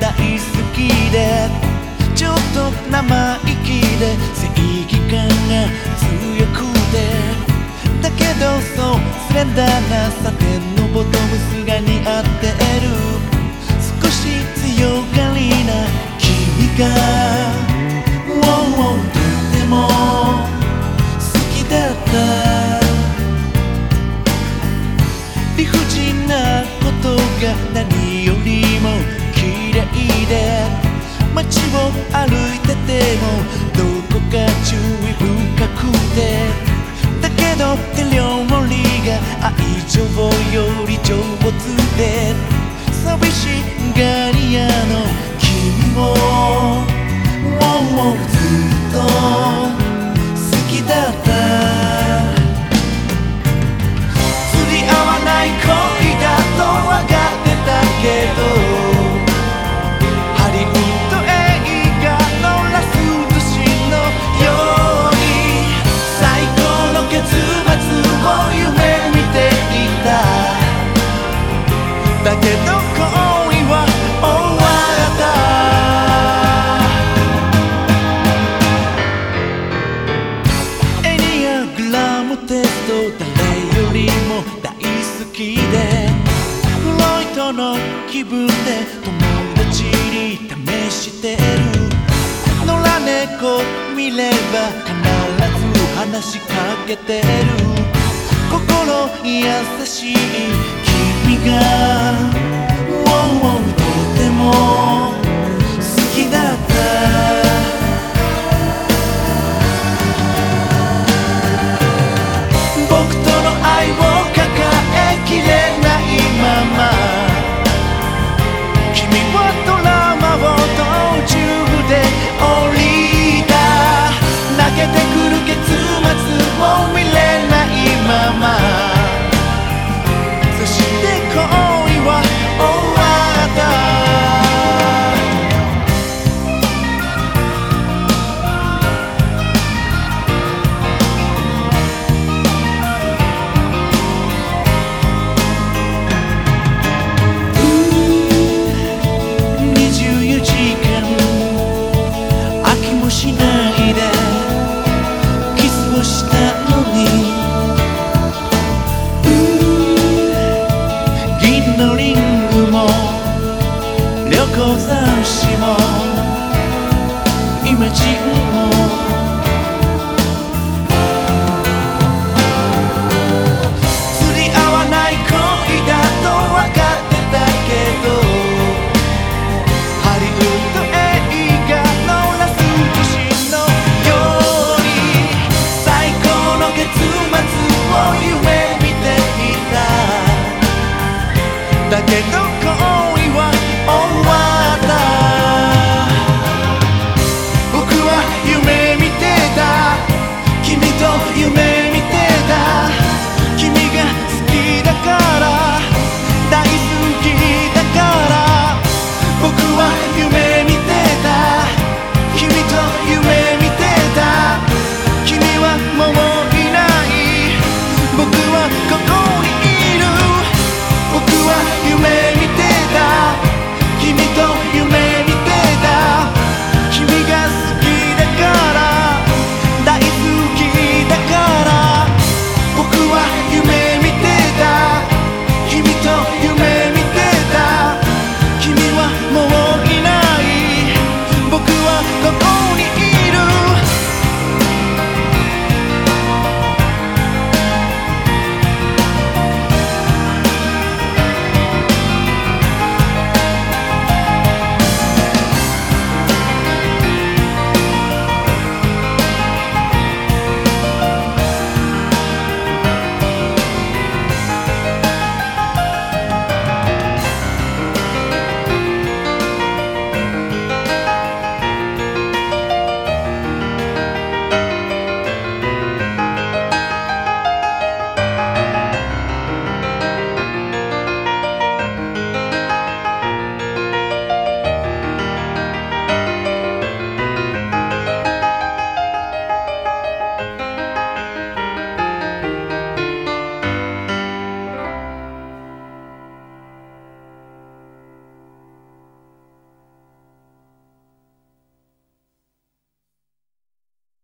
大好きでちょっと生意気で正義感が強くて。だけどそうスレンダーなサテンのボトムスが似合ってる。少し強がりな君が。wow, とても好きだった。理不尽なことが何よりも嫌いで街を歩いててもどこか注意深くてだけど手料理が愛情より上手での気分で友達に試してる。野良猫見れば必ず話しかけてる。心優しい君が。wow, とても好きだった。僕との愛を